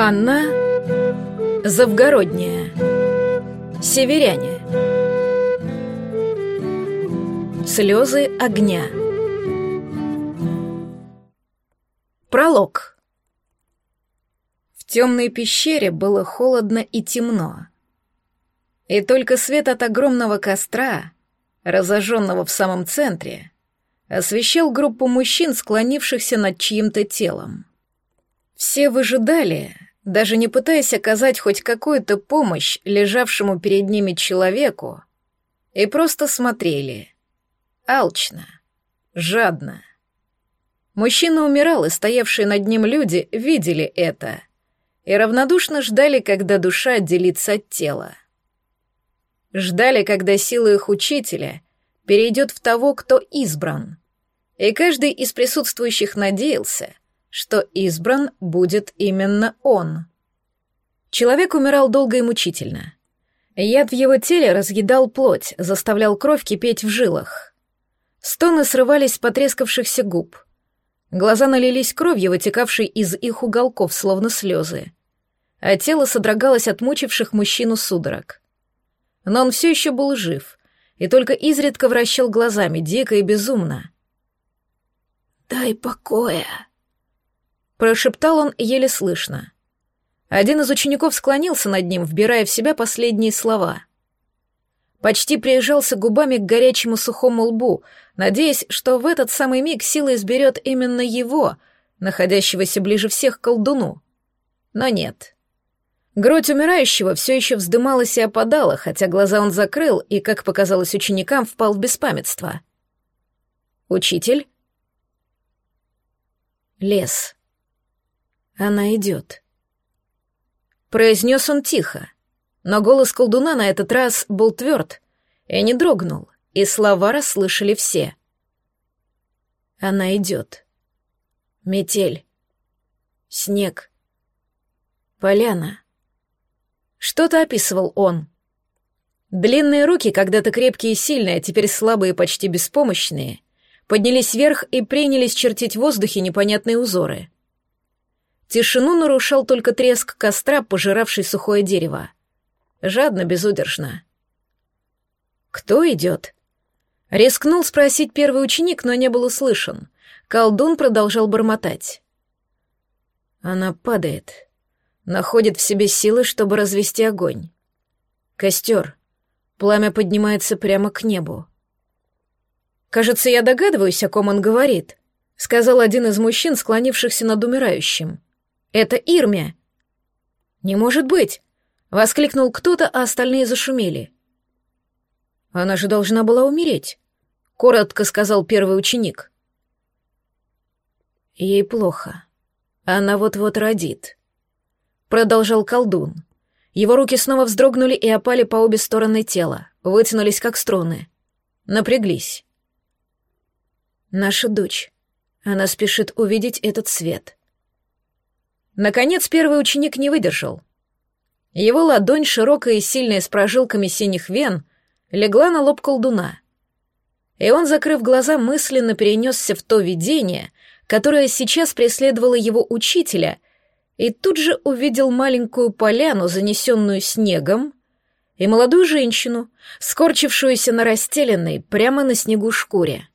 Анна Завгородняя. Северяне. Слезы огня. Пролог. В темной пещере было холодно и темно. И только свет от огромного костра, разожженного в самом центре, освещал группу мужчин, склонившихся над чьим-то телом. Все выжидали, даже не пытаясь оказать хоть какую-то помощь лежавшему перед ними человеку, и просто смотрели. Алчно, жадно. Мужчина умирал, и стоявшие над ним люди видели это и равнодушно ждали, когда душа отделится от тела. Ждали, когда сила их учителя перейдет в того, кто избран. И каждый из присутствующих надеялся, что избран будет именно он. Человек умирал долго и мучительно. Яд в его теле разъедал плоть, заставлял кровь кипеть в жилах. Стоны срывались с потрескавшихся губ. Глаза налились кровью, вытекавшей из их уголков, словно слезы. А тело содрогалось от мучивших мужчину судорог. Но он все еще был жив, и только изредка вращал глазами, дико и безумно. «Дай покоя», — прошептал он еле слышно. Один из учеников склонился над ним, вбирая в себя последние слова. Почти приезжался губами к горячему сухому лбу, надеясь, что в этот самый миг сила изберет именно его, находящегося ближе всех к колдуну. Но нет. Грудь умирающего все еще вздымалась и опадала, хотя глаза он закрыл и, как показалось ученикам, впал в беспамятство. «Учитель?» «Лес. Она идет». Произнес он тихо, но голос колдуна на этот раз был тверд и не дрогнул, и слова расслышали все. Она идет. Метель. Снег. Поляна. Что-то описывал он. Длинные руки, когда-то крепкие и сильные, а теперь слабые и почти беспомощные, поднялись вверх и принялись чертить в воздухе непонятные узоры — Тишину нарушал только треск костра, пожиравший сухое дерево. Жадно, безудержно. «Кто идет?» Рискнул спросить первый ученик, но не был услышан. Колдун продолжал бормотать. Она падает, находит в себе силы, чтобы развести огонь. Костер. Пламя поднимается прямо к небу. «Кажется, я догадываюсь, о ком он говорит», — сказал один из мужчин, склонившихся над умирающим. Это Ирме!» «Не может быть!» — воскликнул кто-то, а остальные зашумели. «Она же должна была умереть», — коротко сказал первый ученик. «Ей плохо. Она вот-вот родит», — продолжал колдун. Его руки снова вздрогнули и опали по обе стороны тела, вытянулись как струны. Напряглись. «Наша дочь. Она спешит увидеть этот свет. Наконец первый ученик не выдержал. Его ладонь, широкая и сильная, с прожилками синих вен, легла на лоб колдуна. И он, закрыв глаза, мысленно перенесся в то видение, которое сейчас преследовало его учителя, и тут же увидел маленькую поляну, занесенную снегом, и молодую женщину, скорчившуюся на расстеленной, прямо на снегу шкуре.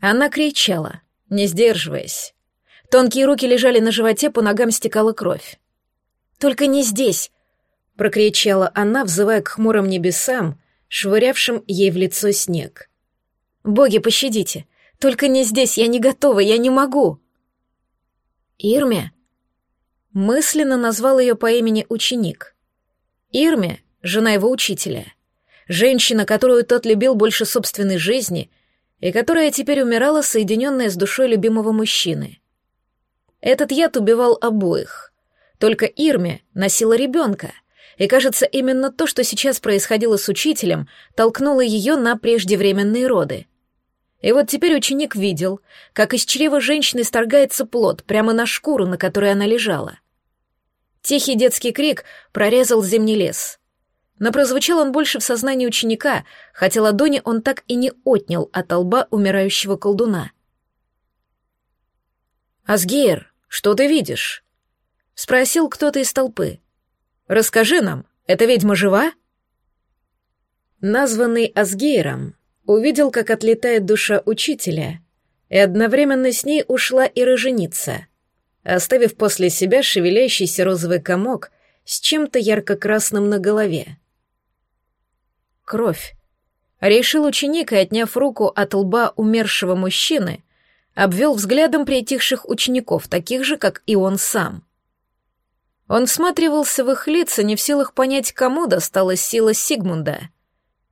Она кричала, не сдерживаясь. Тонкие руки лежали на животе, по ногам стекала кровь. «Только не здесь!» — прокричала она, взывая к хмурым небесам, швырявшим ей в лицо снег. «Боги, пощадите! Только не здесь, я не готова, я не могу!» «Ирме?» Мысленно назвал ее по имени ученик. Ирме — жена его учителя. Женщина, которую тот любил больше собственной жизни и которая теперь умирала, соединенная с душой любимого мужчины. Этот яд убивал обоих. Только Ирме носила ребенка, и, кажется, именно то, что сейчас происходило с учителем, толкнуло ее на преждевременные роды. И вот теперь ученик видел, как из чрева женщины сторгается плод прямо на шкуру, на которой она лежала. Тихий детский крик прорезал зимний лес. Но прозвучал он больше в сознании ученика, хотя ладони он так и не отнял от лба умирающего колдуна. «Асгейр!» Что ты видишь?» Спросил кто-то из толпы. «Расскажи нам, эта ведьма жива?» Названный Асгейром увидел, как отлетает душа учителя, и одновременно с ней ушла и роженица, оставив после себя шевелящийся розовый комок с чем-то ярко-красным на голове. Кровь. Решил ученик и, отняв руку от лба умершего мужчины, обвел взглядом притихших учеников, таких же, как и он сам. Он всматривался в их лица, не в силах понять, кому досталась сила Сигмунда,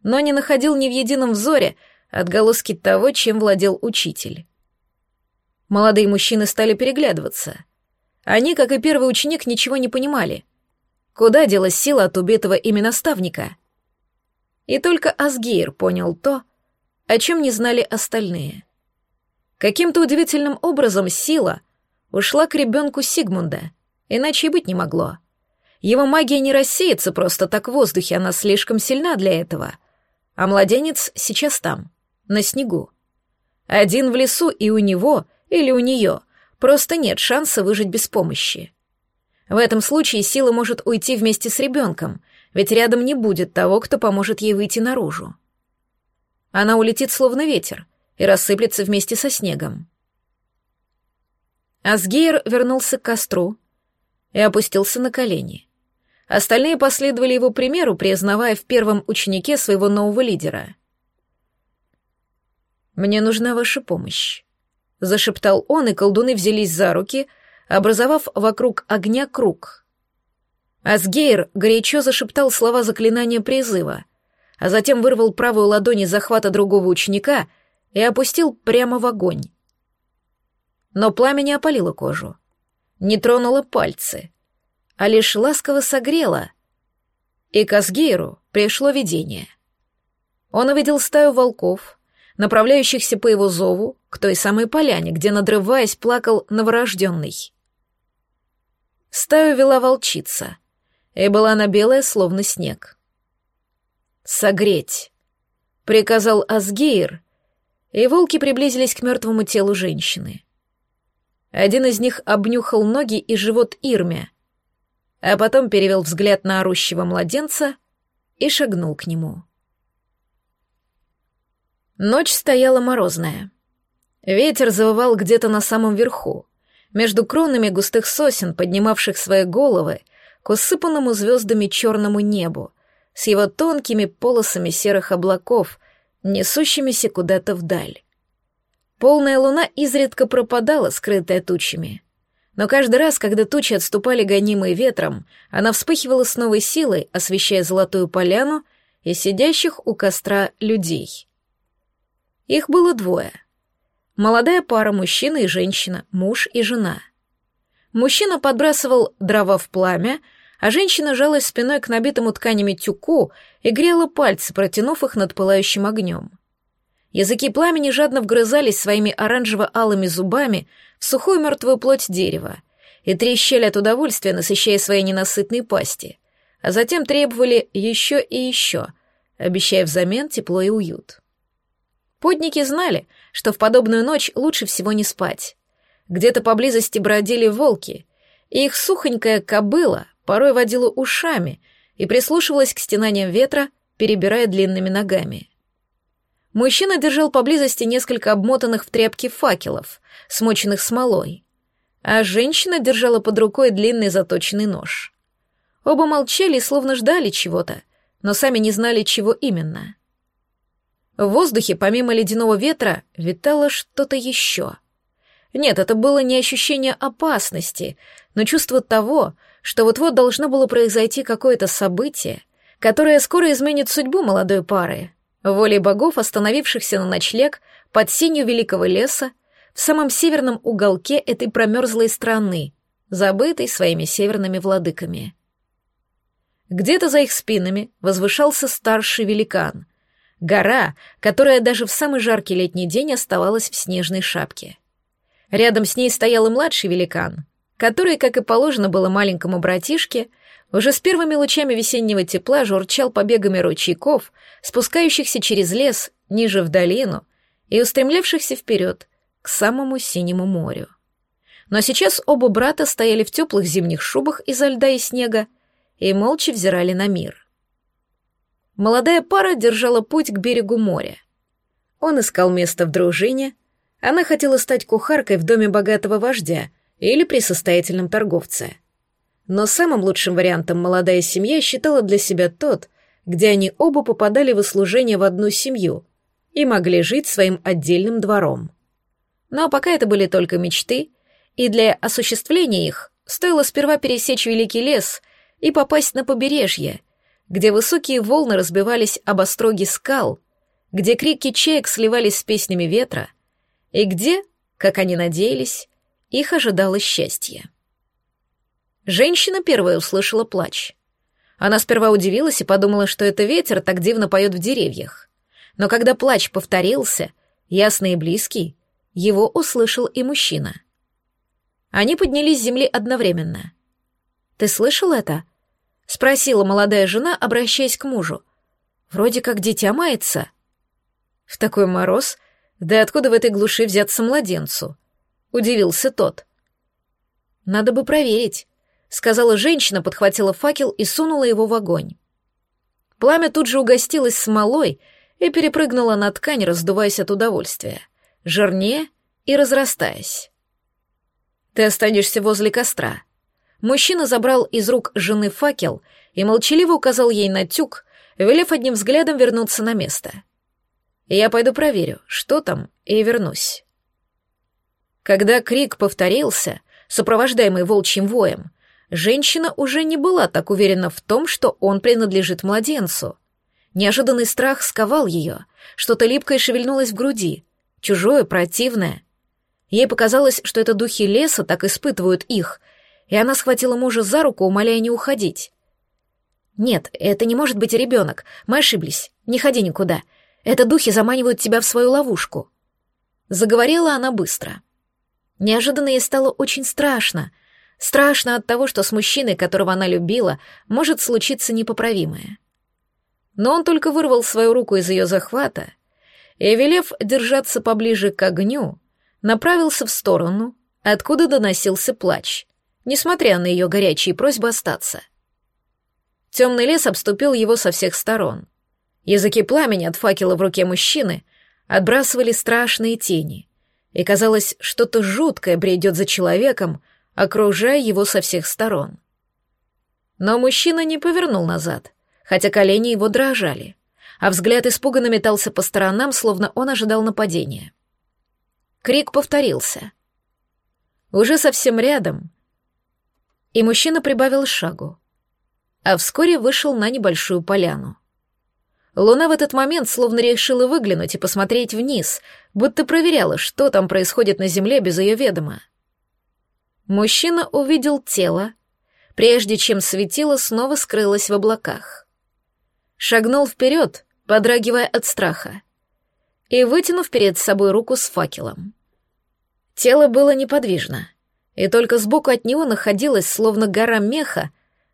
но не находил ни в едином взоре отголоски того, чем владел учитель. Молодые мужчины стали переглядываться. Они, как и первый ученик, ничего не понимали. Куда делась сила от убитого ими наставника? И только Асгейр понял то, о чем не знали остальные. Каким-то удивительным образом сила ушла к ребенку Сигмунда, иначе и быть не могло. Его магия не рассеется просто так в воздухе, она слишком сильна для этого. А младенец сейчас там, на снегу. Один в лесу, и у него или у нее просто нет шанса выжить без помощи. В этом случае сила может уйти вместе с ребенком, ведь рядом не будет того, кто поможет ей выйти наружу. Она улетит словно ветер — и рассыплется вместе со снегом. Асгейр вернулся к костру и опустился на колени. Остальные последовали его примеру, признавая в первом ученике своего нового лидера. «Мне нужна ваша помощь», — зашептал он, и колдуны взялись за руки, образовав вокруг огня круг. Асгейр горячо зашептал слова заклинания призыва, а затем вырвал правую ладонь из захвата другого ученика и опустил прямо в огонь. Но пламя не опалило кожу, не тронуло пальцы, а лишь ласково согрело, и к Асгейру пришло видение. Он увидел стаю волков, направляющихся по его зову к той самой поляне, где, надрываясь, плакал новорожденный. Стаю вела волчица, и была она белая, словно снег. «Согреть», — приказал Асгейр, и волки приблизились к мертвому телу женщины. Один из них обнюхал ноги и живот Ирме, а потом перевел взгляд на орущего младенца и шагнул к нему. Ночь стояла морозная. Ветер завывал где-то на самом верху, между кронами густых сосен, поднимавших свои головы к усыпанному звездами черному небу, с его тонкими полосами серых облаков, несущимися куда-то вдаль. Полная луна изредка пропадала, скрытая тучами. Но каждый раз, когда тучи отступали гонимые ветром, она вспыхивала с новой силой, освещая золотую поляну и сидящих у костра людей. Их было двое. Молодая пара, мужчина и женщина, муж и жена. Мужчина подбрасывал дрова в пламя, а женщина жалась спиной к набитому тканями тюку и грела пальцы, протянув их над пылающим огнем. Языки пламени жадно вгрызались своими оранжево-алыми зубами в сухую мертвую плоть дерева и трещали от удовольствия, насыщая свои ненасытные пасти, а затем требовали еще и еще, обещая взамен тепло и уют. Подники знали, что в подобную ночь лучше всего не спать. Где-то поблизости бродили волки, и их сухонькая кобыла порой водила ушами и прислушивалась к стенаниям ветра, перебирая длинными ногами. Мужчина держал поблизости несколько обмотанных в тряпки факелов, смоченных смолой, а женщина держала под рукой длинный заточенный нож. Оба молчали словно ждали чего-то, но сами не знали, чего именно. В воздухе, помимо ледяного ветра, витало что-то еще. Нет, это было не ощущение опасности, но чувство того, что вот-вот должно было произойти какое-то событие, которое скоро изменит судьбу молодой пары, волей богов, остановившихся на ночлег под сенью великого леса, в самом северном уголке этой промерзлой страны, забытой своими северными владыками. Где-то за их спинами возвышался старший великан, гора, которая даже в самый жаркий летний день оставалась в снежной шапке. Рядом с ней стоял и младший великан, который, как и положено было маленькому братишке, уже с первыми лучами весеннего тепла журчал побегами ручейков, спускающихся через лес, ниже в долину и устремлявшихся вперед, к самому синему морю. Но сейчас оба брата стояли в теплых зимних шубах изо льда и снега и молча взирали на мир. Молодая пара держала путь к берегу моря. Он искал место в дружине, она хотела стать кухаркой в доме богатого вождя или при состоятельном торговце. Но самым лучшим вариантом молодая семья считала для себя тот, где они оба попадали в услужение в одну семью и могли жить своим отдельным двором. Но пока это были только мечты, и для осуществления их стоило сперва пересечь Великий лес и попасть на побережье, где высокие волны разбивались об остроги скал, где крики чаек сливались с песнями ветра, и где, как они надеялись, их ожидало счастье. Женщина первая услышала плач. Она сперва удивилась и подумала, что это ветер так дивно поет в деревьях. Но когда плач повторился, ясный и близкий, его услышал и мужчина. Они поднялись с земли одновременно. «Ты слышал это?» — спросила молодая жена, обращаясь к мужу. «Вроде как дитя мается». «В такой мороз? Да откуда в этой глуши взяться младенцу?» — удивился тот. «Надо бы проверить», сказала женщина, подхватила факел и сунула его в огонь. Пламя тут же угостилось смолой и перепрыгнуло на ткань, раздуваясь от удовольствия, жирнее и разрастаясь. «Ты останешься возле костра». Мужчина забрал из рук жены факел и молчаливо указал ей на тюк, велев одним взглядом вернуться на место. «Я пойду проверю, что там, и вернусь». Когда крик повторился, сопровождаемый волчьим воем, женщина уже не была так уверена в том, что он принадлежит младенцу. Неожиданный страх сковал ее, что-то липкое шевельнулось в груди, чужое, противное. Ей показалось, что это духи леса так испытывают их, и она схватила мужа за руку, умоляя не уходить. «Нет, это не может быть ребенок, мы ошиблись, не ходи никуда. Это духи заманивают тебя в свою ловушку». Заговорила она быстро. Неожиданно ей стало очень страшно — Страшно от того, что с мужчиной, которого она любила, может случиться непоправимое. Но он только вырвал свою руку из ее захвата и, велев держаться поближе к огню, направился в сторону, откуда доносился плач, несмотря на ее горячие просьбы остаться. Темный лес обступил его со всех сторон. Языки пламени от факела в руке мужчины отбрасывали страшные тени, и казалось, что-то жуткое бредет за человеком, окружая его со всех сторон. Но мужчина не повернул назад, хотя колени его дрожали, а взгляд испуганно метался по сторонам, словно он ожидал нападения. Крик повторился. Уже совсем рядом, и мужчина прибавил шагу, а вскоре вышел на небольшую поляну. Луна в этот момент словно решила выглянуть и посмотреть вниз, будто проверяла, что там происходит на земле без ее ведома. Мужчина увидел тело, прежде чем светило снова скрылось в облаках. Шагнул вперед, подрагивая от страха, и вытянув перед собой руку с факелом. Тело было неподвижно, и только сбоку от него находилась словно гора меха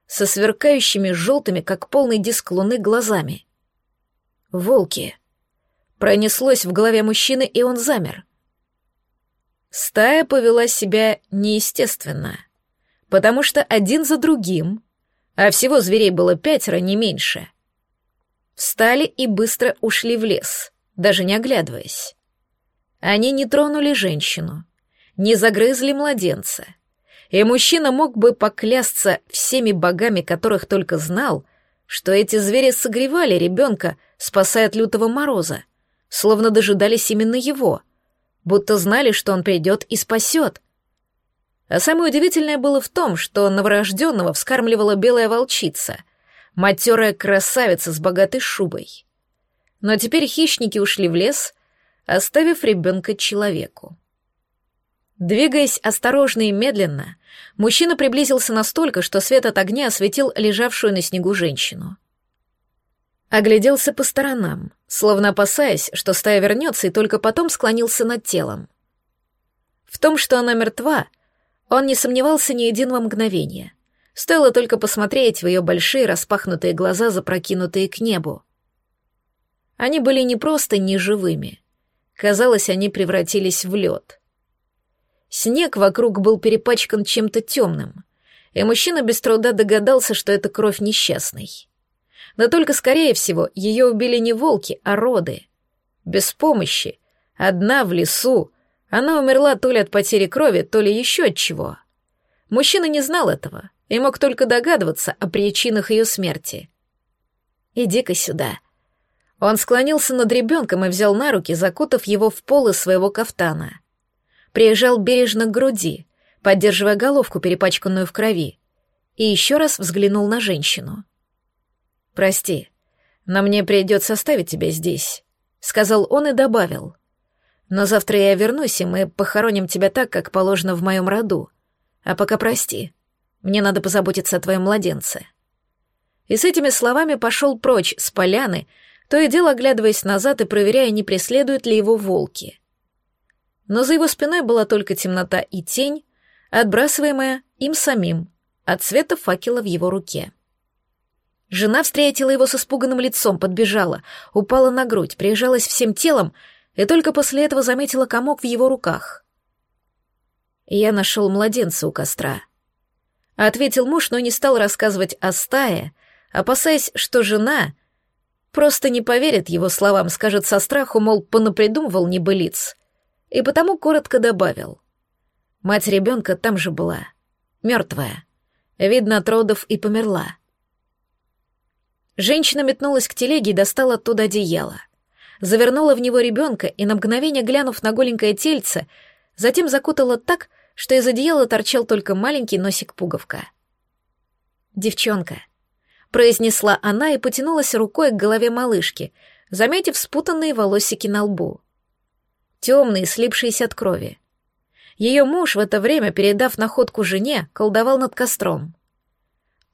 со сверкающими желтыми, как полный диск луны, глазами. «Волки!» Пронеслось в голове мужчины, и он замер — Стая повела себя неестественно, потому что один за другим, а всего зверей было пятеро, не меньше, встали и быстро ушли в лес, даже не оглядываясь. Они не тронули женщину, не загрызли младенца, и мужчина мог бы поклясться всеми богами, которых только знал, что эти звери согревали ребенка, спасая от лютого мороза, словно дожидались именно его — будто знали, что он придет и спасет. А самое удивительное было в том, что новорожденного вскармливала белая волчица, матерая красавица с богатой шубой. Но теперь хищники ушли в лес, оставив ребенка человеку. Двигаясь осторожно и медленно, мужчина приблизился настолько, что свет от огня осветил лежавшую на снегу женщину. Огляделся по сторонам, словно опасаясь, что стая вернется, и только потом склонился над телом. В том, что она мертва, он не сомневался ни единого мгновения. Стоило только посмотреть в ее большие распахнутые глаза, запрокинутые к небу. Они были не просто неживыми. Казалось, они превратились в лед. Снег вокруг был перепачкан чем-то темным, и мужчина без труда догадался, что это кровь несчастной. Но только, скорее всего, ее убили не волки, а роды. Без помощи, одна в лесу, она умерла то ли от потери крови, то ли еще от чего. Мужчина не знал этого и мог только догадываться о причинах ее смерти. «Иди-ка сюда». Он склонился над ребенком и взял на руки, закутав его в полы своего кафтана. Приезжал бережно к груди, поддерживая головку, перепачканную в крови, и еще раз взглянул на женщину. «Прости, но мне придется оставить тебя здесь», — сказал он и добавил. Но завтра я вернусь, и мы похороним тебя так, как положено в моем роду. А пока прости. Мне надо позаботиться о твоем младенце». И с этими словами пошел прочь с поляны, то и дело оглядываясь назад и проверяя, не преследуют ли его волки. Но за его спиной была только темнота и тень, отбрасываемая им самим от света факела в его руке. Жена встретила его с испуганным лицом, подбежала, упала на грудь, прижалась всем телом и только после этого заметила комок в его руках. «Я нашел младенца у костра», — ответил муж, но не стал рассказывать о стае, опасаясь, что жена просто не поверит его словам, скажет со страху, мол, понапридумывал небылиц, и потому коротко добавил. Мать ребенка там же была, мертвая, видно от родов и померла. Женщина метнулась к телеге и достала оттуда одеяло — завернула в него ребенка и на мгновение, глянув на голенькое тельце, затем закутала так, что из одеяла торчал только маленький носик-пуговка. «Девчонка», — произнесла она и потянулась рукой к голове малышки, заметив спутанные волосики на лбу. Темные, слипшиеся от крови. Ее муж в это время, передав находку жене, колдовал над костром.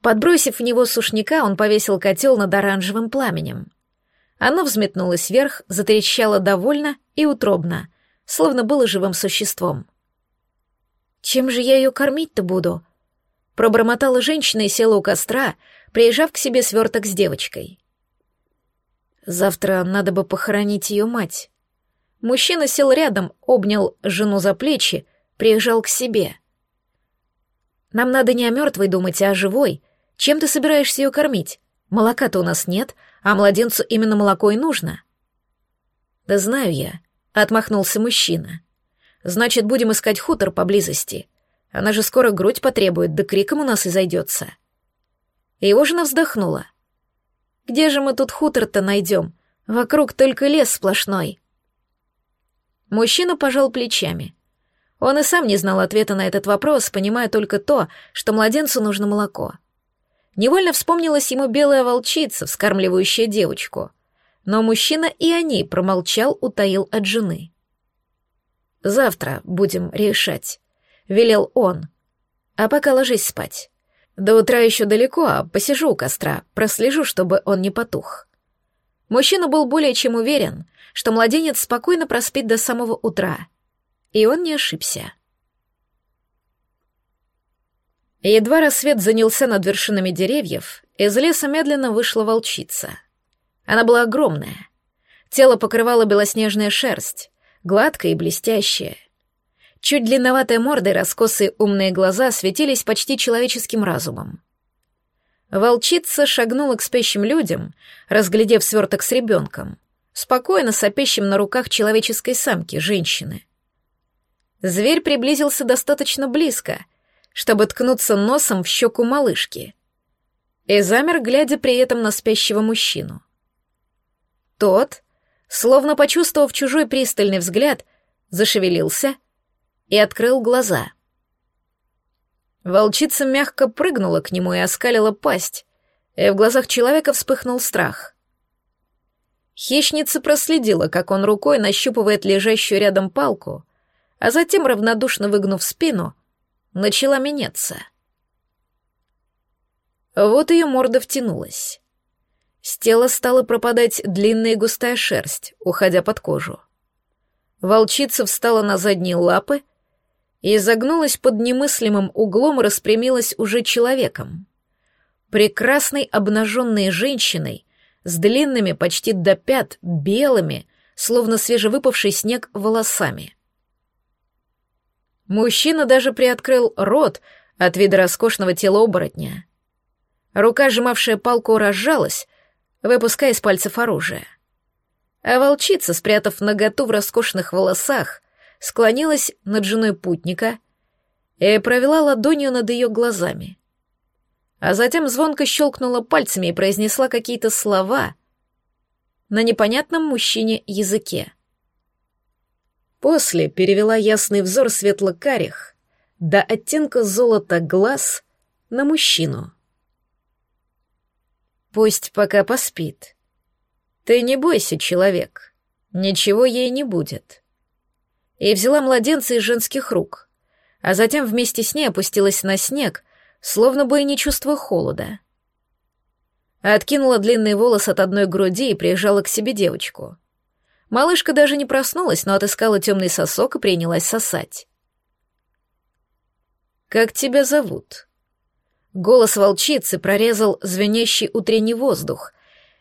Подбросив в него сушняка, он повесил котел над оранжевым пламенем. Оно взметнулось вверх, затрещало довольно и утробно, словно было живым существом. «Чем же я ее кормить-то буду?» Пробормотала женщина и села у костра, приезжав к себе сверток с девочкой. «Завтра надо бы похоронить ее мать». Мужчина сел рядом, обнял жену за плечи, приезжал к себе. «Нам надо не о мертвой думать, а о живой. Чем ты собираешься ее кормить? Молока-то у нас нет, а младенцу именно молоко и нужно. Да знаю я, отмахнулся мужчина. Значит, будем искать хутор поблизости. Она же скоро грудь потребует, да криком у нас и зайдется. Его жена вздохнула. Где же мы тут хутор-то найдем? Вокруг только лес сплошной. Мужчина пожал плечами. Он и сам не знал ответа на этот вопрос, понимая только то, что младенцу нужно молоко. Невольно вспомнилась ему белая волчица, вскармливающая девочку. Но мужчина и о ней промолчал, утаил от жены. «Завтра будем решать», — велел он. «А пока ложись спать. До утра еще далеко, а посижу у костра, прослежу, чтобы он не потух». Мужчина был более чем уверен, что младенец спокойно проспит до самого утра. И он не ошибся. Едва рассвет занялся над вершинами деревьев, из леса медленно вышла волчица. Она была огромная. Тело покрывало белоснежная шерсть, гладкая и блестящая. Чуть длинноватая морда и раскосые умные глаза светились почти человеческим разумом. Волчица шагнула к спящим людям, разглядев сверток с ребенком, спокойно сопящим на руках человеческой самки, женщины. Зверь приблизился достаточно близко — чтобы ткнуться носом в щеку малышки. И замер, глядя при этом на спящего мужчину. Тот, словно почувствовав чужой пристальный взгляд, зашевелился и открыл глаза. Волчица мягко прыгнула к нему и оскалила пасть, и в глазах человека вспыхнул страх. Хищница проследила, как он рукой нащупывает лежащую рядом палку, а затем, равнодушно выгнув спину, начала меняться. Вот ее морда втянулась. С тела стала пропадать длинная густая шерсть, уходя под кожу. Волчица встала на задние лапы и загнулась под немыслимым углом распрямилась уже человеком. Прекрасной обнаженной женщиной с длинными почти до пят белыми, словно свежевыпавший снег, волосами — Мужчина даже приоткрыл рот от вида роскошного тела оборотня. Рука, сжимавшая палку, разжалась, выпуская из пальцев оружие. А волчица, спрятав наготу в роскошных волосах, склонилась над женой путника и провела ладонью над ее глазами. А затем звонко щелкнула пальцами и произнесла какие-то слова на непонятном мужчине языке. После перевела ясный взор светло-карих до оттенка золота глаз на мужчину. «Пусть пока поспит. Ты не бойся, человек, ничего ей не будет». И взяла младенца из женских рук, а затем вместе с ней опустилась на снег, словно бы и не чувствуя холода. Откинула длинные волосы от одной груди и прижала к себе девочку. Малышка даже не проснулась, но отыскала темный сосок и принялась сосать. «Как тебя зовут?» Голос волчицы прорезал звенящий утренний воздух,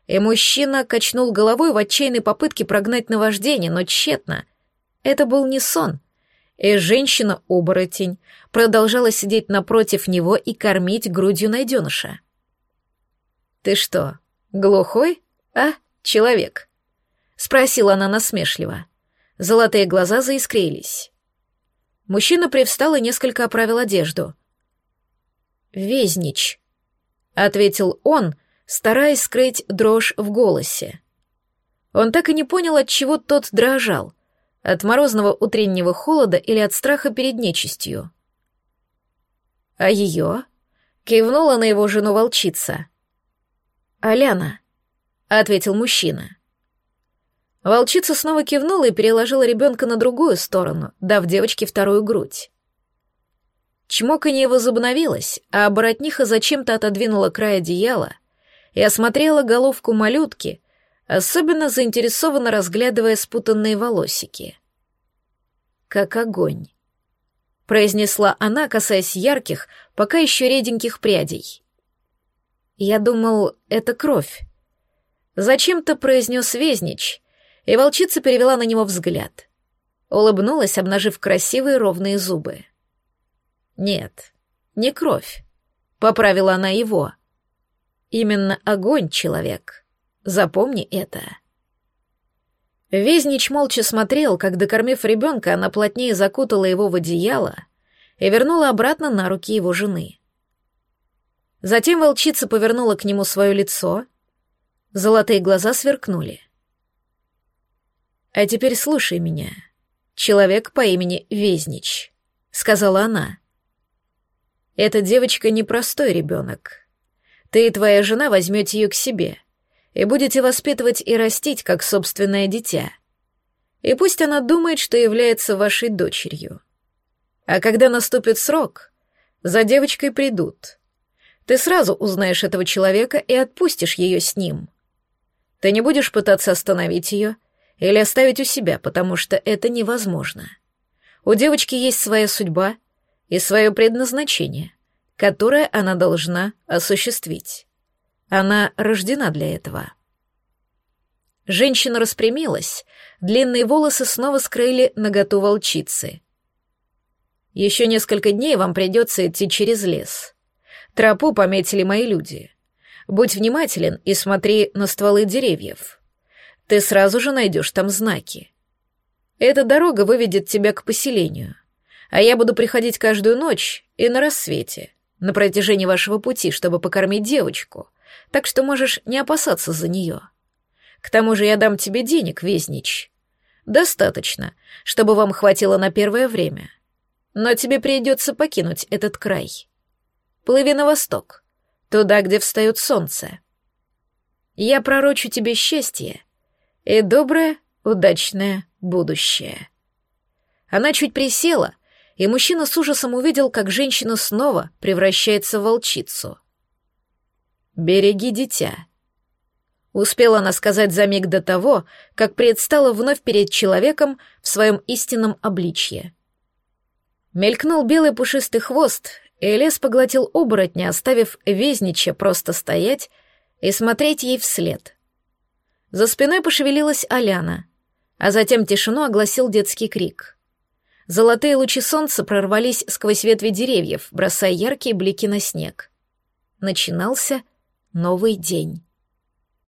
и мужчина качнул головой в отчаянной попытке прогнать наваждение, но тщетно. Это был не сон, и женщина-оборотень продолжала сидеть напротив него и кормить грудью найденыша. «Ты что, глухой, а, человек?» Спросила она насмешливо. Золотые глаза заискрились. Мужчина привстал и несколько оправил одежду. «Везнич», — ответил он, стараясь скрыть дрожь в голосе. Он так и не понял, от чего тот дрожал, от морозного утреннего холода или от страха перед нечистью. «А ее?» — кивнула на его жену волчица. «Аляна», — ответил мужчина. Волчица снова кивнула и переложила ребенка на другую сторону, дав девочке вторую грудь. Чмоканье возобновилось, а оборотниха зачем-то отодвинула край одеяла и осмотрела головку малютки, особенно заинтересованно разглядывая спутанные волосики. «Как огонь», — произнесла она, касаясь ярких, пока еще реденьких прядей. «Я думал, это кровь». Зачем-то произнес Везнич, и волчица перевела на него взгляд. Улыбнулась, обнажив красивые ровные зубы. «Нет, не кровь», — поправила она его. «Именно огонь, человек. Запомни это». Везнич молча смотрел, как, докормив ребенка, она плотнее закутала его в одеяло и вернула обратно на руки его жены. Затем волчица повернула к нему свое лицо, золотые глаза сверкнули. «А теперь слушай меня, человек по имени Везнич», — сказала она. «Эта девочка непростой ребенок. Ты и твоя жена возьмете ее к себе и будете воспитывать и растить, как собственное дитя. И пусть она думает, что является вашей дочерью. А когда наступит срок, за девочкой придут. Ты сразу узнаешь этого человека и отпустишь ее с ним. Ты не будешь пытаться остановить ее — или оставить у себя, потому что это невозможно. У девочки есть своя судьба и свое предназначение, которое она должна осуществить. Она рождена для этого. Женщина распрямилась, длинные волосы снова скрыли наготу волчицы. Еще несколько дней вам придется идти через лес. Тропу пометили мои люди. Будь внимателен и смотри на стволы деревьев ты сразу же найдешь там знаки. Эта дорога выведет тебя к поселению, а я буду приходить каждую ночь и на рассвете, на протяжении вашего пути, чтобы покормить девочку, так что можешь не опасаться за нее. К тому же я дам тебе денег, Везнич. Достаточно, чтобы вам хватило на первое время. Но тебе придется покинуть этот край. Плыви на восток, туда, где встает солнце. Я пророчу тебе счастье и доброе, удачное будущее. Она чуть присела, и мужчина с ужасом увидел, как женщина снова превращается в волчицу. «Береги дитя», — успела она сказать за миг до того, как предстала вновь перед человеком в своем истинном обличье. Мелькнул белый пушистый хвост, и лес поглотил оборотня, оставив Везнича просто стоять и смотреть ей вслед — за спиной пошевелилась Аляна, а затем тишину огласил детский крик. Золотые лучи солнца прорвались сквозь ветви деревьев, бросая яркие блики на снег. Начинался новый день.